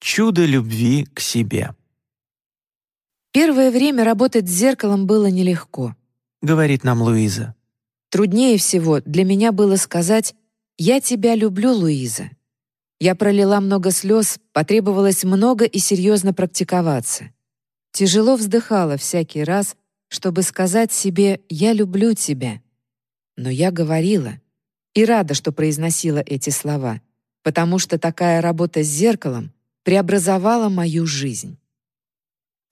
Чудо любви к себе. Первое время работать с зеркалом было нелегко, говорит нам Луиза. Труднее всего для меня было сказать «Я тебя люблю, Луиза». Я пролила много слез, потребовалось много и серьезно практиковаться. Тяжело вздыхала всякий раз, чтобы сказать себе «я люблю тебя». Но я говорила и рада, что произносила эти слова, потому что такая работа с зеркалом преобразовала мою жизнь.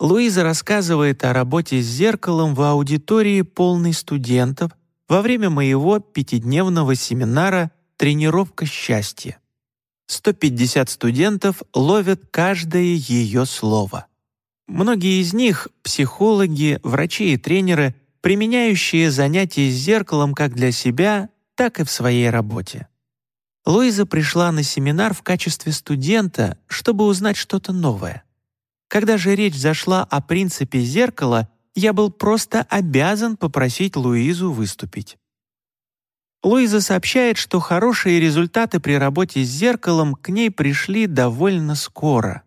Луиза рассказывает о работе с зеркалом в аудитории полной студентов во время моего пятидневного семинара «Тренировка счастья». 150 студентов ловят каждое ее слово. Многие из них — психологи, врачи и тренеры, применяющие занятия с зеркалом как для себя, так и в своей работе. Луиза пришла на семинар в качестве студента, чтобы узнать что-то новое. Когда же речь зашла о принципе зеркала, я был просто обязан попросить Луизу выступить. Луиза сообщает, что хорошие результаты при работе с зеркалом к ней пришли довольно скоро.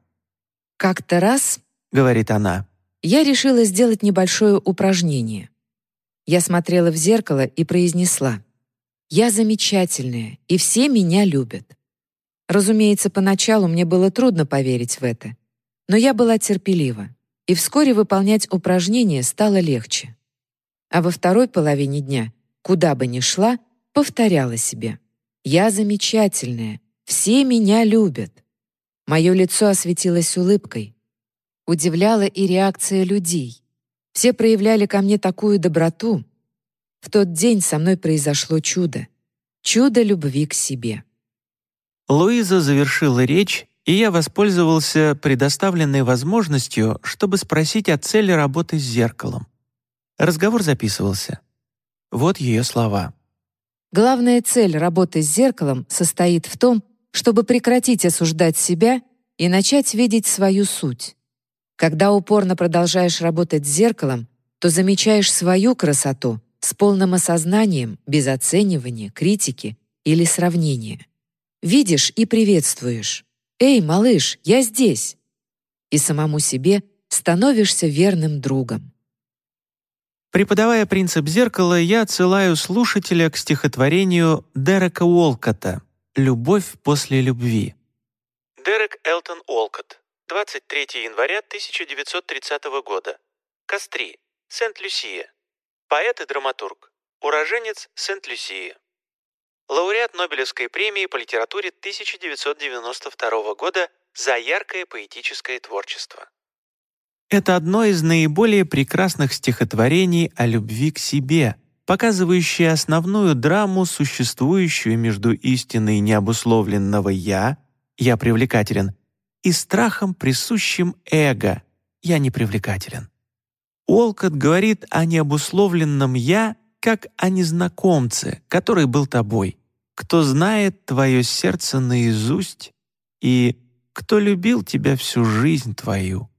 «Как-то раз — говорит она. «Я решила сделать небольшое упражнение. Я смотрела в зеркало и произнесла. «Я замечательная, и все меня любят». Разумеется, поначалу мне было трудно поверить в это, но я была терпелива, и вскоре выполнять упражнение стало легче. А во второй половине дня, куда бы ни шла, повторяла себе. «Я замечательная, все меня любят». Мое лицо осветилось улыбкой, Удивляла и реакция людей. Все проявляли ко мне такую доброту. В тот день со мной произошло чудо. Чудо любви к себе. Луиза завершила речь, и я воспользовался предоставленной возможностью, чтобы спросить о цели работы с зеркалом. Разговор записывался. Вот ее слова. Главная цель работы с зеркалом состоит в том, чтобы прекратить осуждать себя и начать видеть свою суть. Когда упорно продолжаешь работать с зеркалом, то замечаешь свою красоту с полным осознанием, без оценивания, критики или сравнения. Видишь и приветствуешь. «Эй, малыш, я здесь!» И самому себе становишься верным другом. Преподавая принцип зеркала, я отсылаю слушателя к стихотворению Дерека Уолкота «Любовь после любви». Дерек Элтон Уолкотт 23 января 1930 года. Кастри, Сент-Люсия. Поэт и драматург. Уроженец Сент-Люсии. Лауреат Нобелевской премии по литературе 1992 года за яркое поэтическое творчество. Это одно из наиболее прекрасных стихотворений о любви к себе, показывающее основную драму, существующую между истиной необусловленного «я», «я привлекателен» и страхом, присущим эго «я не привлекателен». Уолкот говорит о необусловленном «я» как о незнакомце, который был тобой, кто знает твое сердце наизусть и кто любил тебя всю жизнь твою.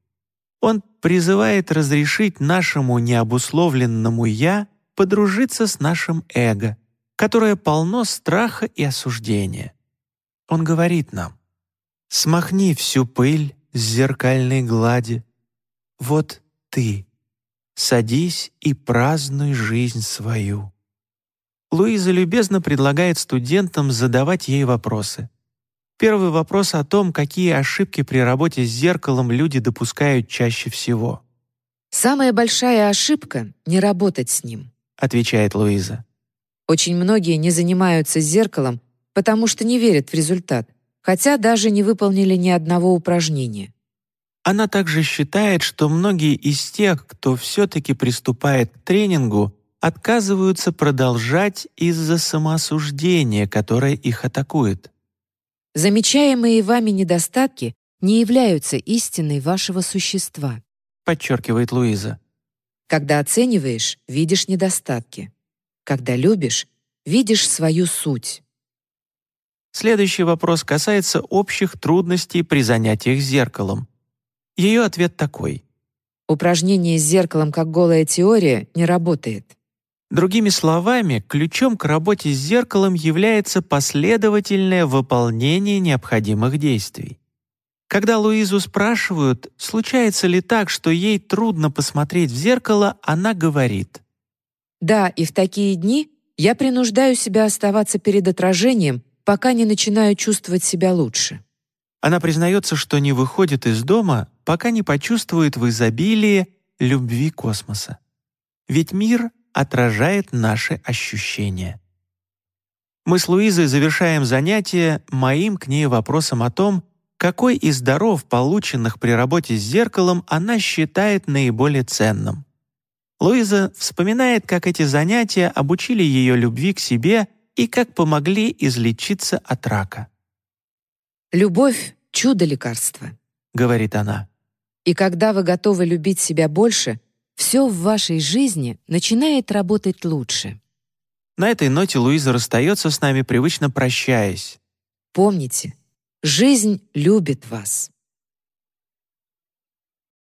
Он призывает разрешить нашему необусловленному «я» подружиться с нашим эго, которое полно страха и осуждения. Он говорит нам, Смахни всю пыль с зеркальной глади. Вот ты. Садись и празднуй жизнь свою. Луиза любезно предлагает студентам задавать ей вопросы. Первый вопрос о том, какие ошибки при работе с зеркалом люди допускают чаще всего. «Самая большая ошибка — не работать с ним», — отвечает Луиза. «Очень многие не занимаются зеркалом, потому что не верят в результат хотя даже не выполнили ни одного упражнения. Она также считает, что многие из тех, кто все-таки приступает к тренингу, отказываются продолжать из-за самоосуждения, которое их атакует. Замечаемые вами недостатки не являются истиной вашего существа, подчеркивает Луиза. Когда оцениваешь, видишь недостатки. Когда любишь, видишь свою суть. Следующий вопрос касается общих трудностей при занятиях зеркалом. Ее ответ такой. Упражнение с зеркалом как голая теория не работает. Другими словами, ключом к работе с зеркалом является последовательное выполнение необходимых действий. Когда Луизу спрашивают, случается ли так, что ей трудно посмотреть в зеркало, она говорит. «Да, и в такие дни я принуждаю себя оставаться перед отражением, пока не начинаю чувствовать себя лучше». Она признается, что не выходит из дома, пока не почувствует в изобилии любви космоса. Ведь мир отражает наши ощущения. Мы с Луизой завершаем занятие моим к ней вопросом о том, какой из даров, полученных при работе с зеркалом, она считает наиболее ценным. Луиза вспоминает, как эти занятия обучили ее любви к себе и как помогли излечиться от рака. «Любовь — чудо лекарства», — говорит она. «И когда вы готовы любить себя больше, все в вашей жизни начинает работать лучше». На этой ноте Луиза расстается с нами, привычно прощаясь. Помните, Жизнь любит вас.